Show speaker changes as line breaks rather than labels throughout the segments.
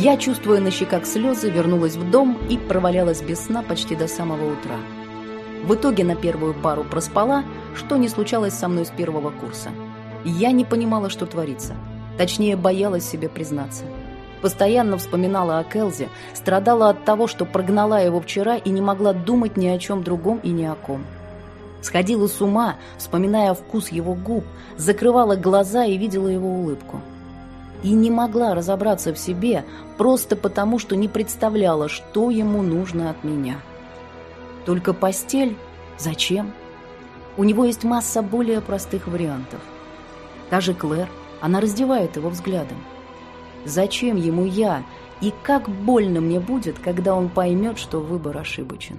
Я, чувствуя на щеках слезы, вернулась в дом и провалялась без сна почти до самого утра. В итоге на первую пару проспала, что не случалось со мной с первого курса. Я не понимала, что творится. Точнее, боялась себе признаться. Постоянно вспоминала о Келзе, страдала от того, что прогнала его вчера и не могла думать ни о чем другом и ни о ком. Сходила с ума, вспоминая вкус его губ, закрывала глаза и видела его улыбку. И не могла разобраться в себе, просто потому, что не представляла, что ему нужно от меня. Только постель? Зачем? У него есть масса более простых вариантов. Та же Клэр, она раздевает его взглядом. Зачем ему я? И как больно мне будет, когда он поймет, что выбор ошибочен.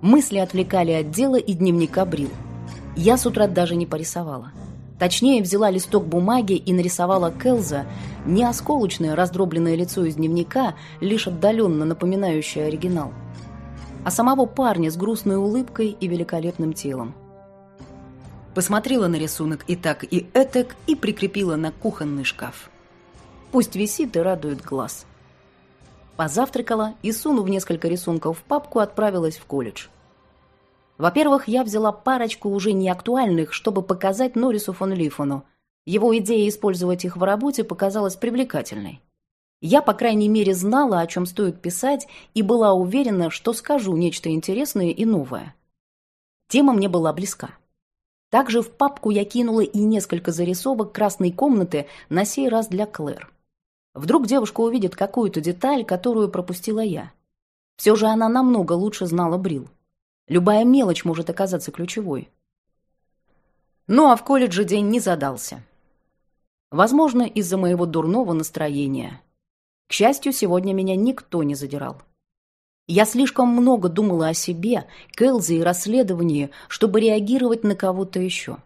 Мысли отвлекали от дела и дневника брил. Я с утра даже не порисовала. Точнее, взяла листок бумаги и нарисовала Келза, не осколочное раздробленное лицо из дневника, лишь отдаленно напоминающее оригинал, а самого парня с грустной улыбкой и великолепным телом. Посмотрела на рисунок и так, и этак, и прикрепила на кухонный шкаф. Пусть висит и радует глаз. Позавтракала и, сунув несколько рисунков в папку, отправилась в колледж. Во-первых, я взяла парочку уже не актуальных, чтобы показать Норрису фон Лифону. Его идея использовать их в работе показалась привлекательной. Я, по крайней мере, знала, о чем стоит писать, и была уверена, что скажу нечто интересное и новое. Тема мне была близка. Также в папку я кинула и несколько зарисовок красной комнаты, на сей раз для Клэр. Вдруг девушка увидит какую-то деталь, которую пропустила я. Все же она намного лучше знала Брил. Любая мелочь может оказаться ключевой. Ну а в колледже день не задался. Возможно, из-за моего дурного настроения. К счастью, сегодня меня никто не задирал. Я слишком много думала о себе, Кэлзе и расследовании, чтобы реагировать на кого-то еще.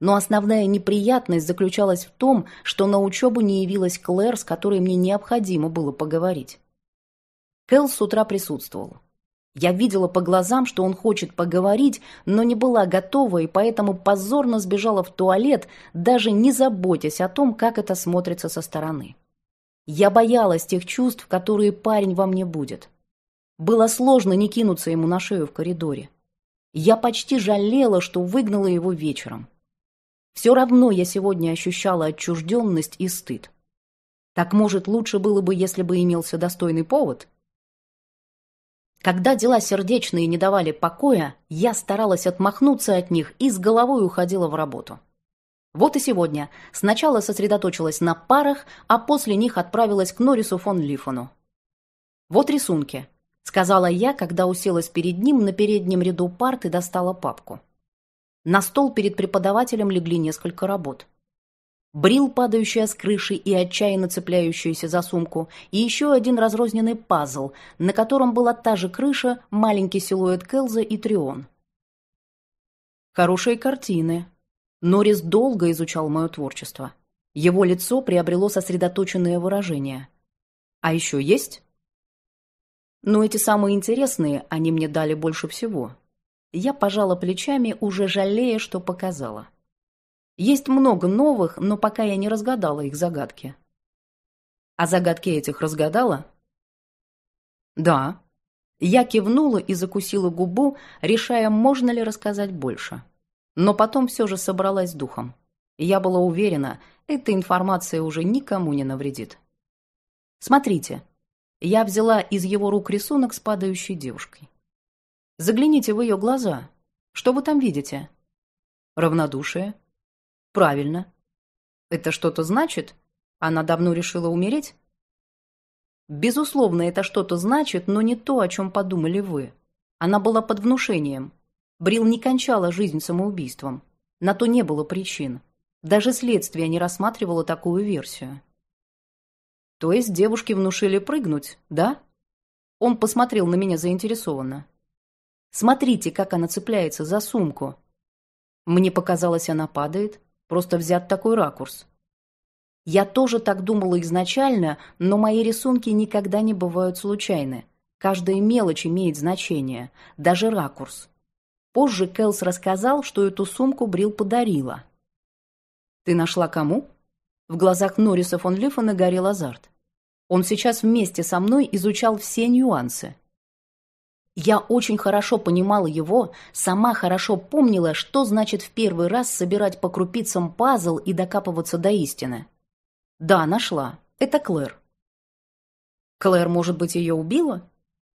Но основная неприятность заключалась в том, что на учебу не явилась Клэр, с которой мне необходимо было поговорить. Кэл с утра присутствовал. Я видела по глазам, что он хочет поговорить, но не была готова и поэтому позорно сбежала в туалет, даже не заботясь о том, как это смотрится со стороны. Я боялась тех чувств, которые парень во мне будет. Было сложно не кинуться ему на шею в коридоре. Я почти жалела, что выгнала его вечером. Все равно я сегодня ощущала отчужденность и стыд. Так, может, лучше было бы, если бы имелся достойный повод – когда дела сердечные не давали покоя, я старалась отмахнуться от них и с головой уходила в работу. Вот и сегодня. Сначала сосредоточилась на парах, а после них отправилась к Норрису фон Лифону. «Вот рисунки», — сказала я, когда уселась перед ним на переднем ряду парт и достала папку. На стол перед преподавателем легли несколько работ. Брил, падающая с крыши и отчаянно цепляющаяся за сумку, и еще один разрозненный пазл, на котором была та же крыша, маленький силуэт Келза и Трион. Хорошие картины. Норрис долго изучал мое творчество. Его лицо приобрело сосредоточенное выражение. А еще есть? Но эти самые интересные они мне дали больше всего. Я пожала плечами, уже жалея, что показала. Есть много новых, но пока я не разгадала их загадки. А загадки этих разгадала? Да. Я кивнула и закусила губу, решая, можно ли рассказать больше. Но потом все же собралась духом. Я была уверена, эта информация уже никому не навредит. Смотрите, я взяла из его рук рисунок с падающей девушкой. Загляните в ее глаза. Что вы там видите? Равнодушие, Правильно. Это что-то значит? Она давно решила умереть? Безусловно, это что-то значит, но не то, о чем подумали вы. Она была под внушением. Брил не кончала жизнь самоубийством. На то не было причин. Даже следствие не рассматривало такую версию. То есть девушке внушили прыгнуть, да? Он посмотрел на меня заинтересованно. Смотрите, как она цепляется за сумку. Мне показалось, она падает. Просто взят такой ракурс. Я тоже так думала изначально, но мои рисунки никогда не бывают случайны. Каждая мелочь имеет значение, даже ракурс. Позже Кэлс рассказал, что эту сумку Брил подарила. «Ты нашла кому?» В глазах Норриса фон Лиффена горел азарт. Он сейчас вместе со мной изучал все нюансы. Я очень хорошо понимала его, сама хорошо помнила, что значит в первый раз собирать по крупицам пазл и докапываться до истины. Да, нашла. Это Клэр. Клэр, может быть, ее убила?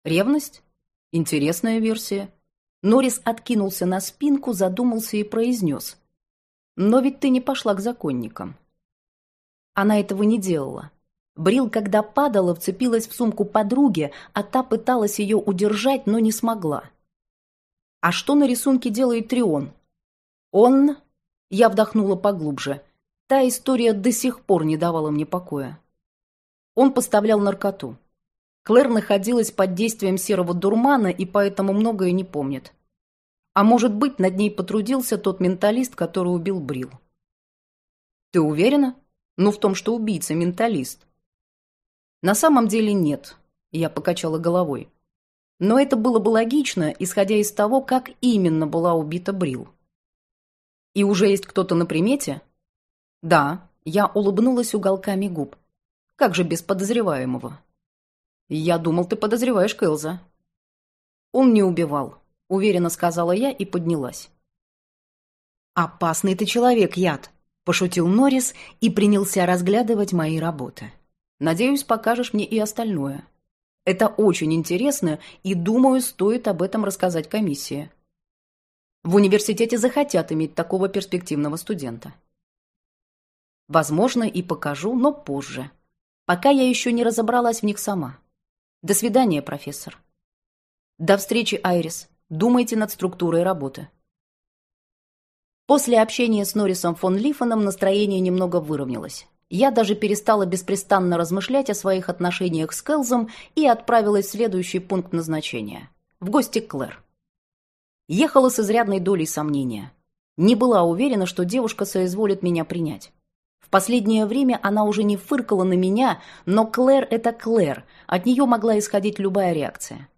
Ревность? Интересная версия. Норрис откинулся на спинку, задумался и произнес. «Но ведь ты не пошла к законникам». Она этого не делала. Брил, когда падала, вцепилась в сумку подруги, а та пыталась ее удержать, но не смогла. А что на рисунке делает Трион? Он... Я вдохнула поглубже. Та история до сих пор не давала мне покоя. Он поставлял наркоту. Клэр находилась под действием серого дурмана и поэтому многое не помнит. А может быть, над ней потрудился тот менталист, который убил Брил. Ты уверена? Ну, в том, что убийца менталист. На самом деле нет, я покачала головой. Но это было бы логично, исходя из того, как именно была убита Брил. И уже есть кто-то на примете? Да, я улыбнулась уголками губ. Как же без подозреваемого? «Я думал, ты подозреваешь Кэлза». «Он не убивал», — уверенно сказала я и поднялась. «Опасный ты человек, Яд», — пошутил Норрис и принялся разглядывать мои работы. «Надеюсь, покажешь мне и остальное. Это очень интересно, и, думаю, стоит об этом рассказать комиссии. В университете захотят иметь такого перспективного студента». «Возможно, и покажу, но позже. Пока я еще не разобралась в них сама». До свидания, профессор. До встречи, Айрис. Думайте над структурой работы. После общения с Норрисом фон Лифаном настроение немного выровнялось. Я даже перестала беспрестанно размышлять о своих отношениях с Келзом и отправилась в следующий пункт назначения – в гости к Клэр. Ехала с изрядной долей сомнения. Не была уверена, что девушка соизволит меня принять последнее время она уже не фыркала на меня, но Клэр – это Клэр, от нее могла исходить любая реакция.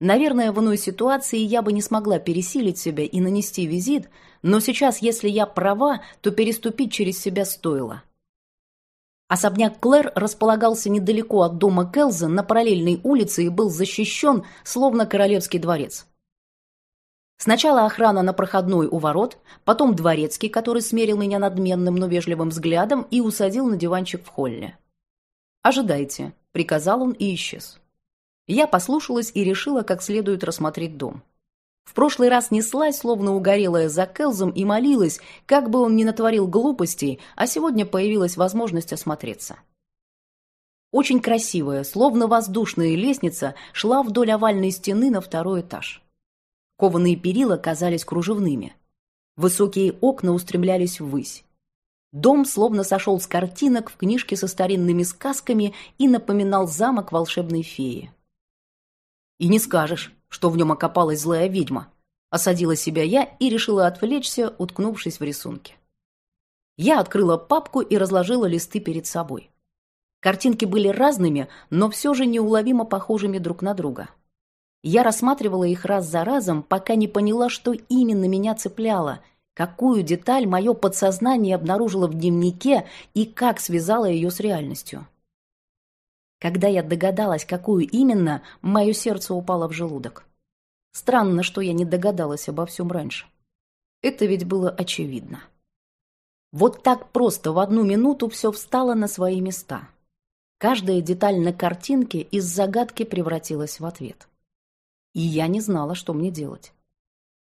Наверное, в иной ситуации я бы не смогла пересилить себя и нанести визит, но сейчас, если я права, то переступить через себя стоило. Особняк Клэр располагался недалеко от дома Келза на параллельной улице и был защищен, словно королевский дворец. Сначала охрана на проходной у ворот, потом дворецкий, который смерил меня надменным, но вежливым взглядом и усадил на диванчик в холле. «Ожидайте», — приказал он и исчез. Я послушалась и решила, как следует рассмотреть дом. В прошлый раз неслась, словно угорелая за Келзом, и молилась, как бы он ни натворил глупостей, а сегодня появилась возможность осмотреться. Очень красивая, словно воздушная лестница шла вдоль овальной стены на второй этаж. Кованые перила казались кружевными. Высокие окна устремлялись ввысь. Дом словно сошел с картинок в книжке со старинными сказками и напоминал замок волшебной феи. «И не скажешь, что в нем окопалась злая ведьма», осадила себя я и решила отвлечься, уткнувшись в рисунки. Я открыла папку и разложила листы перед собой. Картинки были разными, но все же неуловимо похожими друг на друга. Я рассматривала их раз за разом, пока не поняла, что именно меня цепляло, какую деталь мое подсознание обнаружило в дневнике и как связало ее с реальностью. Когда я догадалась, какую именно, мое сердце упало в желудок. Странно, что я не догадалась обо всем раньше. Это ведь было очевидно. Вот так просто в одну минуту все встало на свои места. Каждая деталь на картинке из загадки превратилась в ответ и я не знала, что мне делать.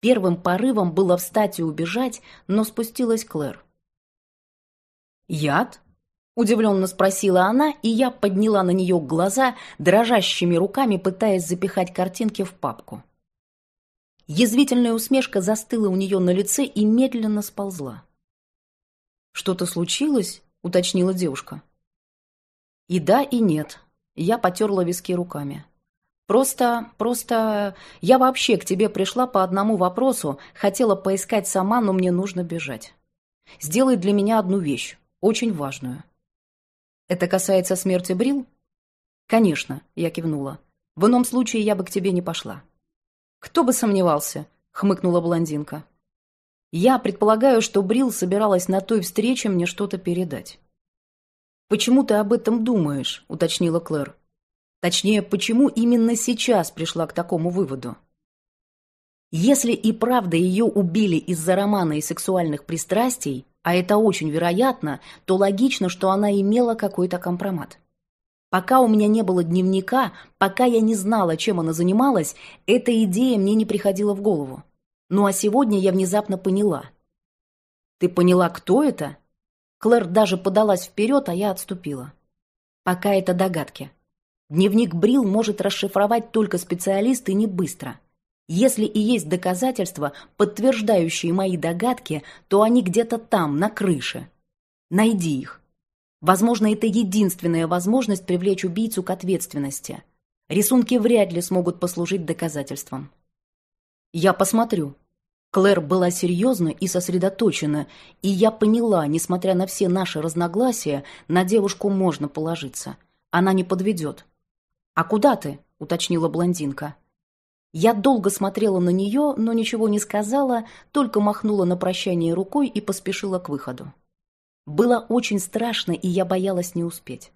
Первым порывом было встать и убежать, но спустилась Клэр. «Яд?» – удивленно спросила она, и я подняла на нее глаза, дрожащими руками пытаясь запихать картинки в папку. Язвительная усмешка застыла у нее на лице и медленно сползла. «Что-то случилось?» – уточнила девушка. «И да, и нет». Я потерла виски руками. Просто, просто я вообще к тебе пришла по одному вопросу, хотела поискать сама, но мне нужно бежать. Сделай для меня одну вещь, очень важную. Это касается смерти Брил? Конечно, я кивнула. В ином случае я бы к тебе не пошла. Кто бы сомневался, хмыкнула блондинка. Я предполагаю, что Брил собиралась на той встрече мне что-то передать. «Почему ты об этом думаешь?» – уточнила Клэр. Точнее, почему именно сейчас пришла к такому выводу? Если и правда ее убили из-за романа и сексуальных пристрастий, а это очень вероятно, то логично, что она имела какой-то компромат. Пока у меня не было дневника, пока я не знала, чем она занималась, эта идея мне не приходила в голову. Ну а сегодня я внезапно поняла. «Ты поняла, кто это?» Клэр даже подалась вперед, а я отступила. Пока это догадки. Дневник Брил может расшифровать только специалист и не быстро. Если и есть доказательства, подтверждающие мои догадки, то они где-то там, на крыше. Найди их. Возможно, это единственная возможность привлечь убийцу к ответственности. Рисунки вряд ли смогут послужить доказательством. Я посмотрю. Клэр была серьезна и сосредоточена, и я поняла, несмотря на все наши разногласия, на девушку можно положиться. Она не подведет. «А куда ты?» — уточнила блондинка. Я долго смотрела на нее, но ничего не сказала, только махнула на прощание рукой и поспешила к выходу. Было очень страшно, и я боялась не успеть.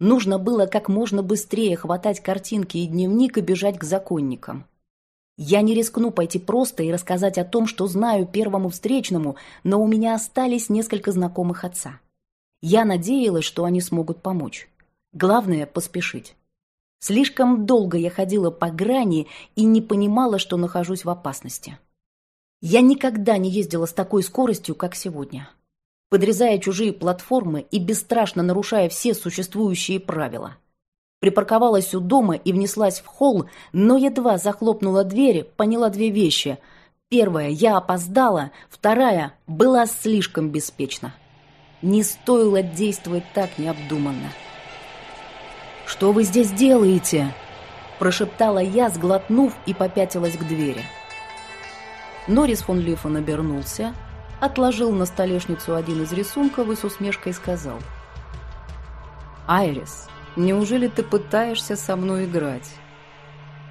Нужно было как можно быстрее хватать картинки и дневник и бежать к законникам. Я не рискну пойти просто и рассказать о том, что знаю первому встречному, но у меня остались несколько знакомых отца. Я надеялась, что они смогут помочь. Главное – поспешить. Слишком долго я ходила по грани и не понимала, что нахожусь в опасности. Я никогда не ездила с такой скоростью, как сегодня. Подрезая чужие платформы и бесстрашно нарушая все существующие правила. Припарковалась у дома и внеслась в холл, но едва захлопнула дверь, поняла две вещи. Первая – я опоздала, вторая – была слишком беспечна. Не стоило действовать так необдуманно. «Что вы здесь делаете?» – прошептала я, сглотнув и попятилась к двери. Норрис фон Лифон обернулся, отложил на столешницу один из рисунков и с усмешкой сказал. «Айрис, неужели ты пытаешься со мной играть?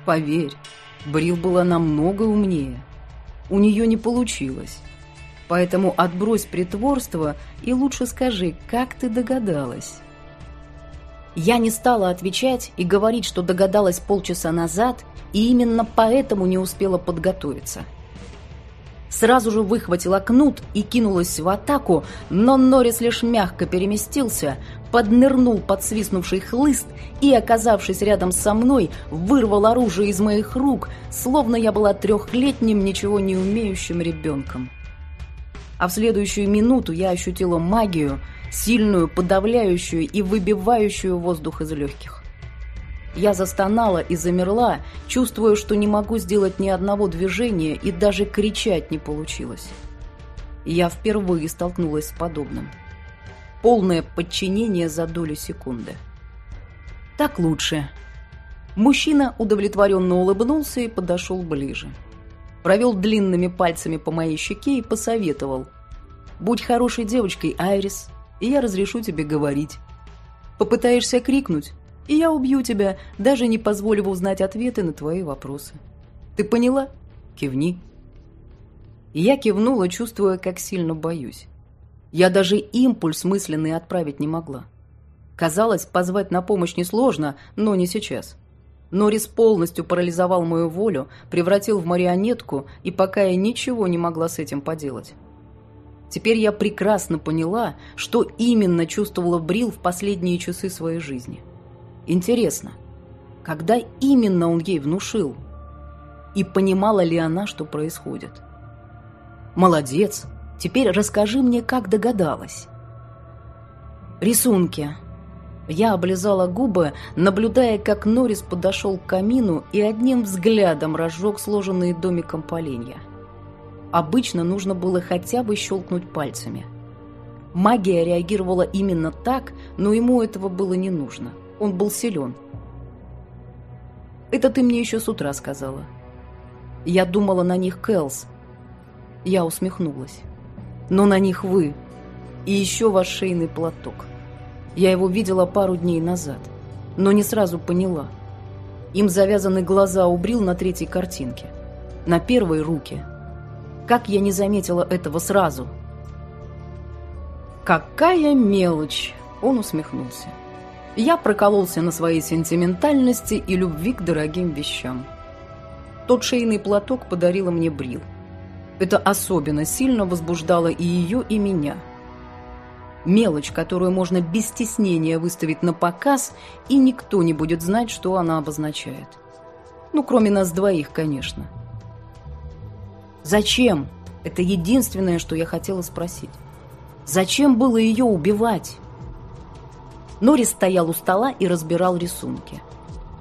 Поверь, Брил была намного умнее. У нее не получилось. Поэтому отбрось притворство и лучше скажи, как ты догадалась?» Я не стала отвечать и говорить, что догадалась полчаса назад и именно поэтому не успела подготовиться. Сразу же выхватила кнут и кинулась в атаку, но Норрис лишь мягко переместился, поднырнул под свистнувший хлыст и, оказавшись рядом со мной, вырвал оружие из моих рук, словно я была трехлетним, ничего не умеющим ребенком. А в следующую минуту я ощутила магию – сильную, подавляющую и выбивающую воздух из легких. Я застонала и замерла, чувствуя, что не могу сделать ни одного движения и даже кричать не получилось. Я впервые столкнулась с подобным. Полное подчинение за долю секунды. Так лучше. Мужчина удовлетворенно улыбнулся и подошел ближе. Провел длинными пальцами по моей щеке и посоветовал. «Будь хорошей девочкой, Айрис и я разрешу тебе говорить. Попытаешься крикнуть, и я убью тебя, даже не позволив узнать ответы на твои вопросы. Ты поняла? Кивни. я кивнула, чувствуя, как сильно боюсь. Я даже импульс мысленный отправить не могла. Казалось, позвать на помощь несложно, но не сейчас. Норрис полностью парализовал мою волю, превратил в марионетку, и пока я ничего не могла с этим поделать. Теперь я прекрасно поняла, что именно чувствовала Брил в последние часы своей жизни. Интересно, когда именно он ей внушил? И понимала ли она, что происходит? Молодец. Теперь расскажи мне, как догадалась. Рисунки. Я облизала губы, наблюдая, как Норрис подошел к камину и одним взглядом разжег сложенные домиком поленья. Обычно нужно было хотя бы щелкнуть пальцами. Магия реагировала именно так, но ему этого было не нужно. Он был силен. «Это ты мне еще с утра сказала». Я думала на них Кэлс. Я усмехнулась. «Но на них вы. И еще ваш шейный платок. Я его видела пару дней назад, но не сразу поняла. Им завязаны глаза у Брил на третьей картинке. На первой – руки – как я не заметила этого сразу? «Какая мелочь!» Он усмехнулся. Я прокололся на своей сентиментальности и любви к дорогим вещам. Тот шейный платок подарила мне Брил. Это особенно сильно возбуждало и ее, и меня. Мелочь, которую можно без стеснения выставить на показ, и никто не будет знать, что она обозначает. Ну, кроме нас двоих, конечно. Зачем? Это единственное, что я хотела спросить. Зачем было ее убивать? Норрис стоял у стола и разбирал рисунки.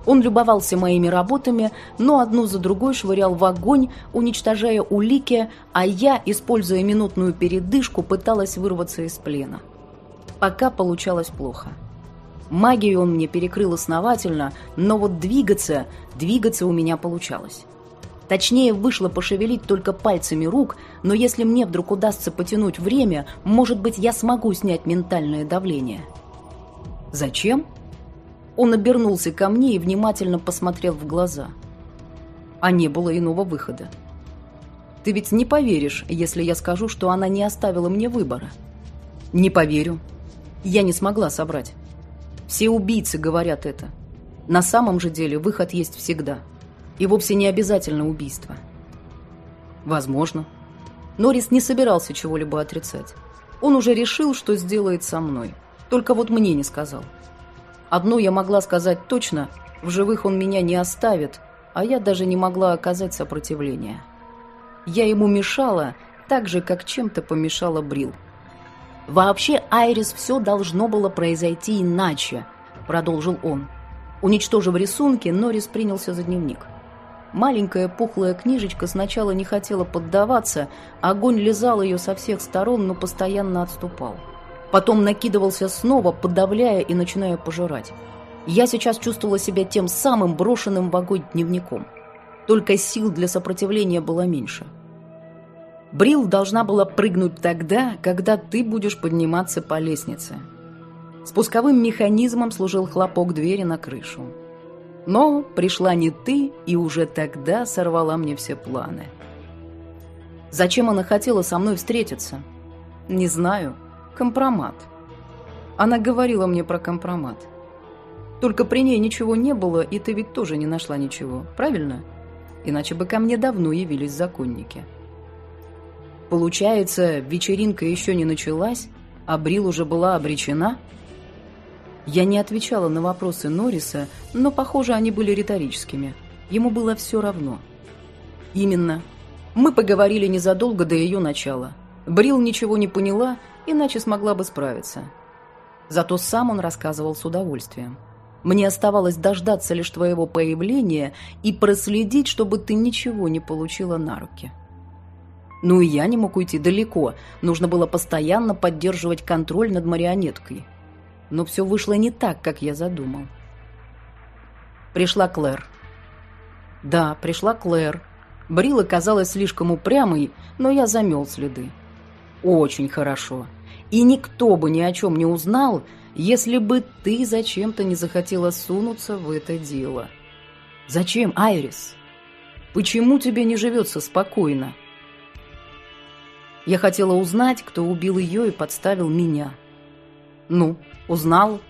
Он любовался моими работами, но одну за другой швырял в огонь, уничтожая улики, а я, используя минутную передышку, пыталась вырваться из плена. Пока получалось плохо. Магию он мне перекрыл основательно, но вот двигаться, двигаться у меня получалось. Точнее, вышло пошевелить только пальцами рук, но если мне вдруг удастся потянуть время, может быть, я смогу снять ментальное давление. Зачем? Он обернулся ко мне и внимательно посмотрел в глаза. А не было иного выхода. Ты ведь не поверишь, если я скажу, что она не оставила мне выбора. Не поверю. Я не смогла собрать. Все убийцы говорят это. На самом же деле выход есть всегда. И вовсе не обязательно убийство. Возможно. Норрис не собирался чего-либо отрицать. Он уже решил, что сделает со мной. Только вот мне не сказал. Одно я могла сказать точно, в живых он меня не оставит, а я даже не могла оказать сопротивление. Я ему мешала, так же, как чем-то помешала Брил. «Вообще, Айрис, все должно было произойти иначе», — продолжил он. Уничтожив рисунки, Норрис принялся за дневник. Маленькая пухлая книжечка сначала не хотела поддаваться, огонь лизал ее со всех сторон, но постоянно отступал. Потом накидывался снова, подавляя и начиная пожирать. Я сейчас чувствовала себя тем самым брошенным в огонь дневником. Только сил для сопротивления было меньше. Брил должна была прыгнуть тогда, когда ты будешь подниматься по лестнице. Спусковым механизмом служил хлопок двери на крышу. Но пришла не ты, и уже тогда сорвала мне все планы. Зачем она хотела со мной встретиться? Не знаю. Компромат. Она говорила мне про компромат. Только при ней ничего не было, и ты ведь тоже не нашла ничего, правильно? Иначе бы ко мне давно явились законники. Получается, вечеринка еще не началась, а Брил уже была обречена? Я не отвечала на вопросы Норриса, но, похоже, они были риторическими. Ему было все равно. Именно. Мы поговорили незадолго до ее начала. Брил ничего не поняла иначе смогла бы справиться. Зато сам он рассказывал с удовольствием. Мне оставалось дождаться лишь твоего появления и проследить, чтобы ты ничего не получила на руки. Ну и я не мог уйти далеко, нужно было постоянно поддерживать контроль над марионеткой. Но все вышло не так, как я задумал. Пришла Клэр. Да, пришла Клэр. Брила казалась слишком упрямой, но я замел следы. Очень хорошо и никто бы ни о чем не узнал, если бы ты зачем-то не захотела сунуться в это дело. Зачем, Айрис? Почему тебе не живется спокойно? Я хотела узнать, кто убил ее и подставил меня. Ну, узнал.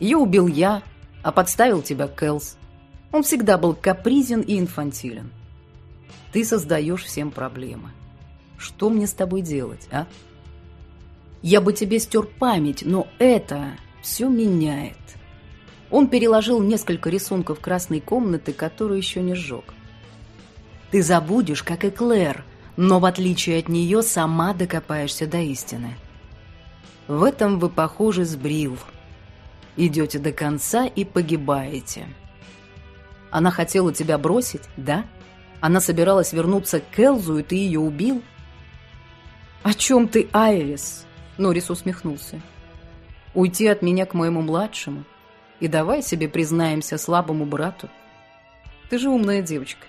Ее убил я, а подставил тебя Кэлс. Он всегда был капризен и инфантилен. Ты создаешь всем проблемы. Что мне с тобой делать, а? Я бы тебе стер память, но это все меняет. Он переложил несколько рисунков красной комнаты, которую еще не сжег. Ты забудешь, как и Клэр, но в отличие от нее сама докопаешься до истины. В этом вы похожи с Брил. Идете до конца и погибаете. Она хотела тебя бросить, да? Она собиралась вернуться к Элзу, и ты ее убил? О чем ты, Айрис? Норрис усмехнулся. «Уйти от меня к моему младшему? И давай себе признаемся слабому брату. Ты же умная девочка.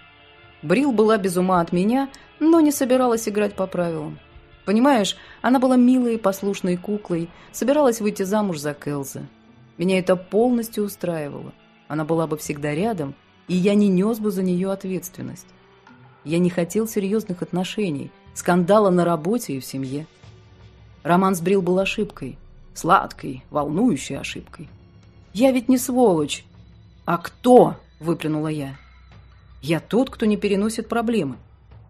Брил была без ума от меня, но не собиралась играть по правилам. Понимаешь, она была милой и послушной куклой, собиралась выйти замуж за Келза. Меня это полностью устраивало. Она была бы всегда рядом, и я не нес бы за нее ответственность. Я не хотел серьезных отношений, скандала на работе и в семье. Роман с Брил был ошибкой. Сладкой, волнующей ошибкой. Я ведь не сволочь. А кто? Выплюнула я. Я тот, кто не переносит проблемы.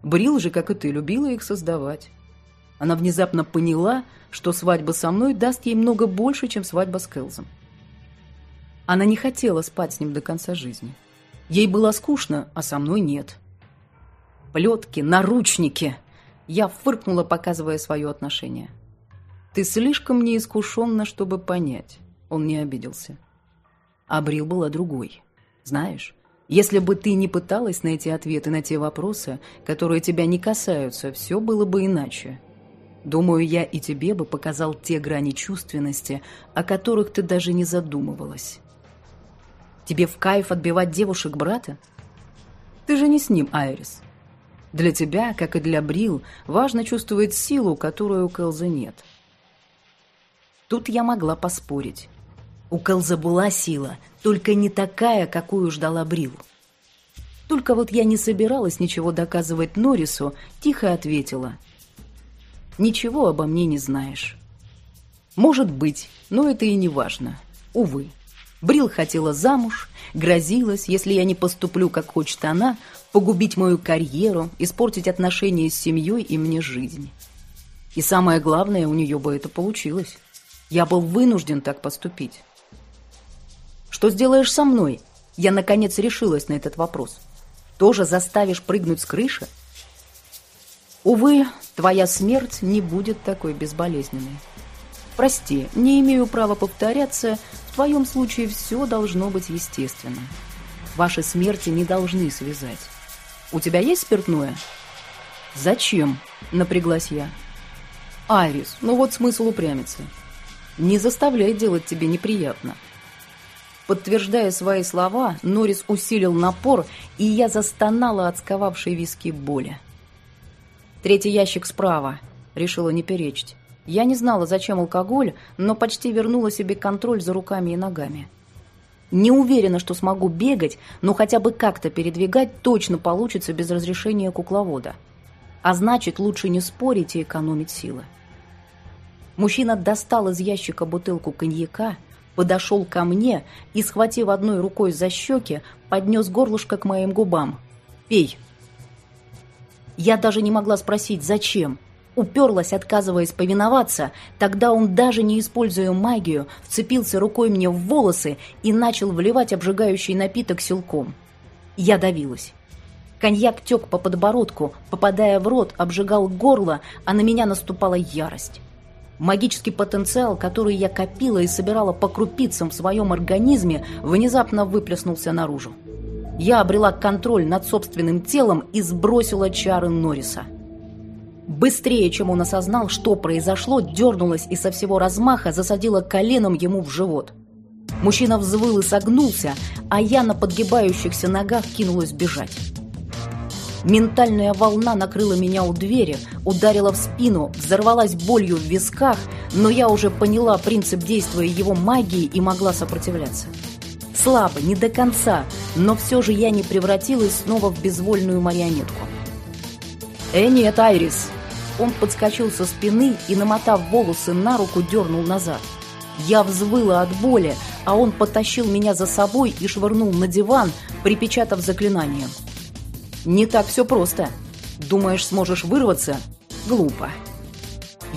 Брил же, как и ты, любила их создавать. Она внезапно поняла, что свадьба со мной даст ей много больше, чем свадьба с Келзом. Она не хотела спать с ним до конца жизни. Ей было скучно, а со мной нет. Плетки, наручники. Я фыркнула, показывая свое отношение. Ты слишком неискушенна, чтобы понять. Он не обиделся. Абрил была другой. Знаешь, если бы ты не пыталась найти ответы на те вопросы, которые тебя не касаются, все было бы иначе. Думаю, я и тебе бы показал те грани чувственности, о которых ты даже не задумывалась. Тебе в кайф отбивать девушек брата? Ты же не с ним, Айрис. Для тебя, как и для Брил, важно чувствовать силу, которую у Кэлза нет. Тут я могла поспорить. У Кэлза была сила, только не такая, какую ждала Брил. Только вот я не собиралась ничего доказывать Норрису, тихо ответила. «Ничего обо мне не знаешь». «Может быть, но это и не важно. Увы». Брил хотела замуж, грозилась, если я не поступлю, как хочет она, погубить мою карьеру, испортить отношения с семьей и мне жизнь. И самое главное, у нее бы это получилось. Я был вынужден так поступить. Что сделаешь со мной? Я, наконец, решилась на этот вопрос. Тоже заставишь прыгнуть с крыши? Увы, твоя смерть не будет такой безболезненной. Прости, не имею права повторяться, в твоем случае все должно быть естественно. Ваши смерти не должны связать. У тебя есть спиртное? Зачем? Напряглась я. Айрис, ну вот смысл упрямиться. Не заставляй делать тебе неприятно. Подтверждая свои слова, Норрис усилил напор, и я застонала от сковавшей виски боли. Третий ящик справа. Решила не перечить. Я не знала, зачем алкоголь, но почти вернула себе контроль за руками и ногами. Не уверена, что смогу бегать, но хотя бы как-то передвигать точно получится без разрешения кукловода. А значит, лучше не спорить и экономить силы. Мужчина достал из ящика бутылку коньяка, подошел ко мне и, схватив одной рукой за щеки, поднес горлышко к моим губам. «Пей». Я даже не могла спросить, зачем уперлась, отказываясь повиноваться, тогда он, даже не используя магию, вцепился рукой мне в волосы и начал вливать обжигающий напиток силком. Я давилась. Коньяк тек по подбородку, попадая в рот, обжигал горло, а на меня наступала ярость. Магический потенциал, который я копила и собирала по крупицам в своем организме, внезапно выплеснулся наружу. Я обрела контроль над собственным телом и сбросила чары Норриса. Быстрее, чем он осознал, что произошло, дернулась и со всего размаха засадила коленом ему в живот. Мужчина взвыл и согнулся, а я на подгибающихся ногах кинулась бежать. Ментальная волна накрыла меня у двери, ударила в спину, взорвалась болью в висках, но я уже поняла принцип действия его магии и могла сопротивляться. Слабо, не до конца, но все же я не превратилась снова в безвольную марионетку. «Э, нет, Айрис!» Он подскочил со спины и, намотав волосы на руку, дернул назад. Я взвыла от боли, а он потащил меня за собой и швырнул на диван, припечатав заклинанием. «Не так все просто. Думаешь, сможешь вырваться? Глупо».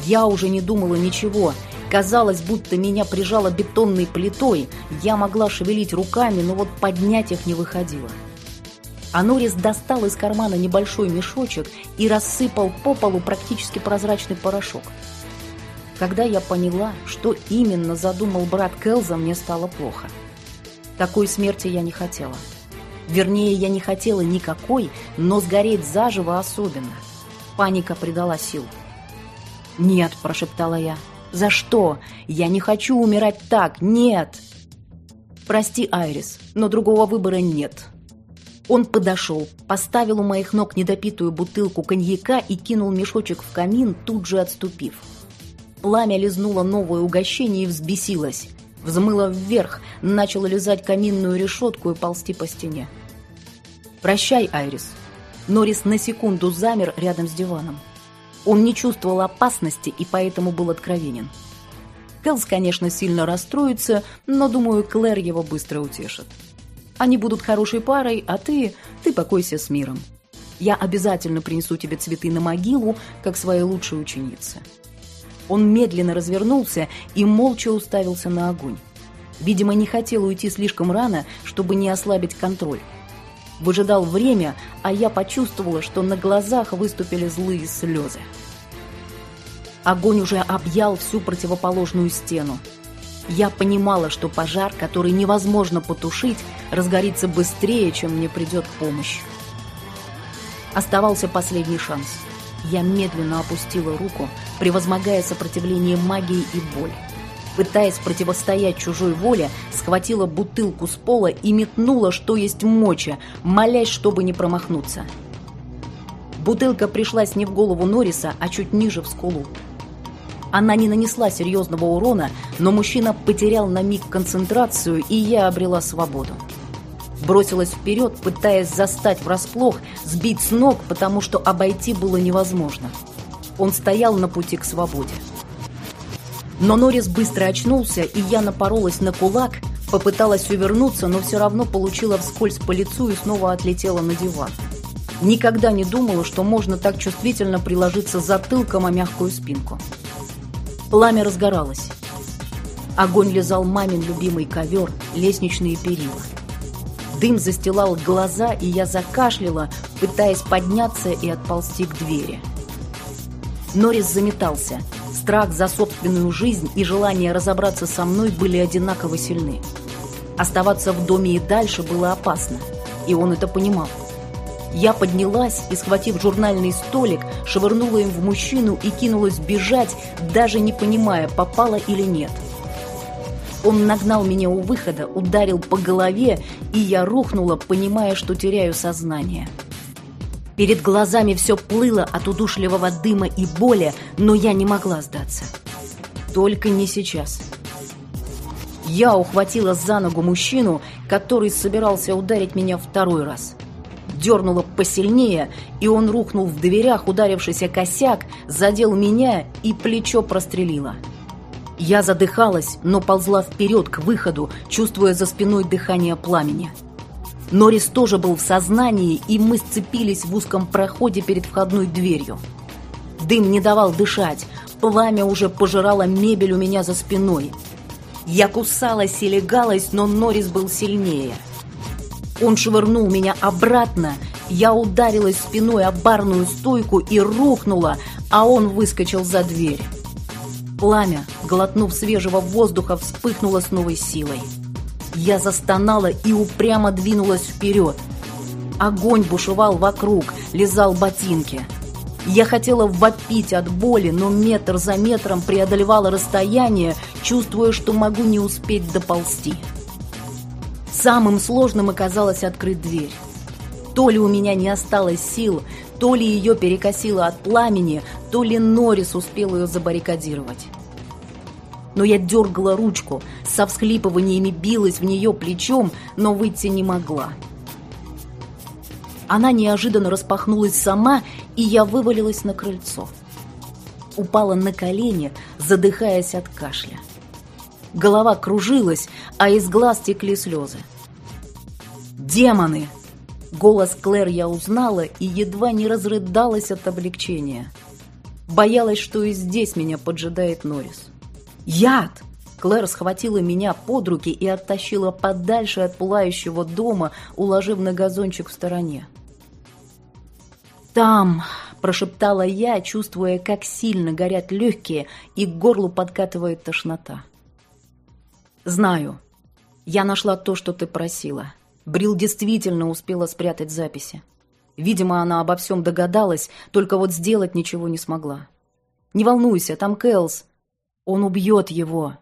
Я уже не думала ничего. Казалось, будто меня прижало бетонной плитой. Я могла шевелить руками, но вот поднять их не выходило. Анорис достал из кармана небольшой мешочек и рассыпал по полу практически прозрачный порошок. Когда я поняла, что именно задумал брат Келза, мне стало плохо. Такой смерти я не хотела. Вернее, я не хотела никакой, но сгореть заживо особенно. Паника придала сил. «Нет», – прошептала я. «За что? Я не хочу умирать так! Нет!» «Прости, Айрис, но другого выбора нет», он подошел, поставил у моих ног недопитую бутылку коньяка и кинул мешочек в камин, тут же отступив. Пламя лизнуло новое угощение и взбесилось. Взмыло вверх, начало лизать каминную решетку и ползти по стене. «Прощай, Айрис». Норрис на секунду замер рядом с диваном. Он не чувствовал опасности и поэтому был откровенен. Кэлс, конечно, сильно расстроится, но, думаю, Клэр его быстро утешит. Они будут хорошей парой, а ты... ты покойся с миром. Я обязательно принесу тебе цветы на могилу, как своей лучшей ученице». Он медленно развернулся и молча уставился на огонь. Видимо, не хотел уйти слишком рано, чтобы не ослабить контроль. Выжидал время, а я почувствовала, что на глазах выступили злые слезы. Огонь уже объял всю противоположную стену. Я понимала, что пожар, который невозможно потушить, разгорится быстрее, чем мне придет помощь. Оставался последний шанс. Я медленно опустила руку, превозмогая сопротивление магии и боли. Пытаясь противостоять чужой воле, схватила бутылку с пола и метнула, что есть моча, молясь, чтобы не промахнуться. Бутылка пришлась не в голову Норриса, а чуть ниже в скулу. Она не нанесла серьезного урона, но мужчина потерял на миг концентрацию, и я обрела свободу. Бросилась вперед, пытаясь застать врасплох, сбить с ног, потому что обойти было невозможно. Он стоял на пути к свободе. Но Норрис быстро очнулся, и я напоролась на кулак, попыталась увернуться, но все равно получила вскользь по лицу и снова отлетела на диван. Никогда не думала, что можно так чувствительно приложиться затылком о мягкую спинку. Пламя разгоралось. Огонь лизал мамин любимый ковер, лестничные перила. Дым застилал глаза, и я закашляла, пытаясь подняться и отползти к двери. Норрис заметался. Страх за собственную жизнь и желание разобраться со мной были одинаково сильны. Оставаться в доме и дальше было опасно, и он это понимал. Я поднялась и, схватив журнальный столик, швырнула им в мужчину и кинулась бежать, даже не понимая, попала или нет. Он нагнал меня у выхода, ударил по голове, и я рухнула, понимая, что теряю сознание. Перед глазами все плыло от удушливого дыма и боли, но я не могла сдаться. Только не сейчас. Я ухватила за ногу мужчину, который собирался ударить меня второй раз – дернуло посильнее, и он рухнул в дверях, ударившийся косяк, задел меня и плечо прострелило. Я задыхалась, но ползла вперед к выходу, чувствуя за спиной дыхание пламени. Норрис тоже был в сознании, и мы сцепились в узком проходе перед входной дверью. Дым не давал дышать, пламя уже пожирало мебель у меня за спиной. Я кусалась и легалась, но Норрис был сильнее – он швырнул меня обратно, я ударилась спиной о барную стойку и рухнула, а он выскочил за дверь. Пламя, глотнув свежего воздуха, вспыхнуло с новой силой. Я застонала и упрямо двинулась вперед. Огонь бушевал вокруг, лизал ботинки. Я хотела вопить от боли, но метр за метром преодолевала расстояние, чувствуя, что могу не успеть доползти. Самым сложным оказалось открыть дверь. То ли у меня не осталось сил, то ли ее перекосило от пламени, то ли Норрис успел ее забаррикадировать. Но я дергала ручку, со всхлипываниями билась в нее плечом, но выйти не могла. Она неожиданно распахнулась сама, и я вывалилась на крыльцо. Упала на колени, задыхаясь от кашля. Голова кружилась, а из глаз текли слезы. «Демоны!» Голос Клэр я узнала и едва не разрыдалась от облегчения. Боялась, что и здесь меня поджидает Норрис. «Яд!» Клэр схватила меня под руки и оттащила подальше от пылающего дома, уложив на газончик в стороне. «Там!» – прошептала я, чувствуя, как сильно горят легкие и к горлу подкатывает тошнота. «Знаю. Я нашла то, что ты просила. Брил действительно успела спрятать записи. Видимо, она обо всем догадалась, только вот сделать ничего не смогла. Не волнуйся, там Кэлс. Он убьет его.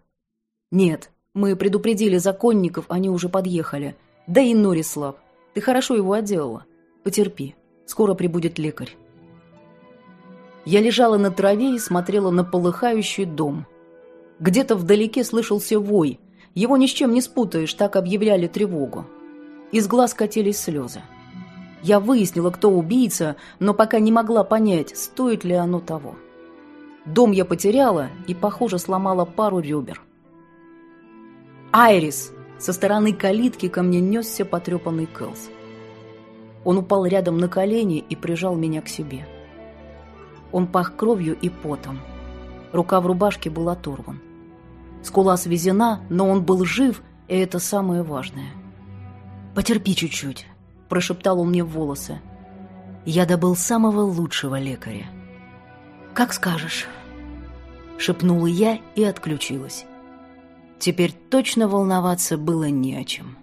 Нет, мы предупредили законников, они уже подъехали. Да и Нори слаб. Ты хорошо его отделала. Потерпи. Скоро прибудет лекарь. Я лежала на траве и смотрела на полыхающий дом. Где-то вдалеке слышался вой, его ни с чем не спутаешь, так объявляли тревогу. Из глаз катились слезы. Я выяснила, кто убийца, но пока не могла понять, стоит ли оно того. Дом я потеряла и, похоже, сломала пару ребер. «Айрис!» Со стороны калитки ко мне несся потрепанный Кэлс. Он упал рядом на колени и прижал меня к себе. Он пах кровью и потом. Рука в рубашке был оторван. Скула свезена, но он был жив, и это самое важное. «Потерпи чуть-чуть», – прошептал он мне в волосы. «Я добыл самого лучшего лекаря». «Как скажешь», – шепнула я и отключилась. Теперь точно волноваться было не о чем.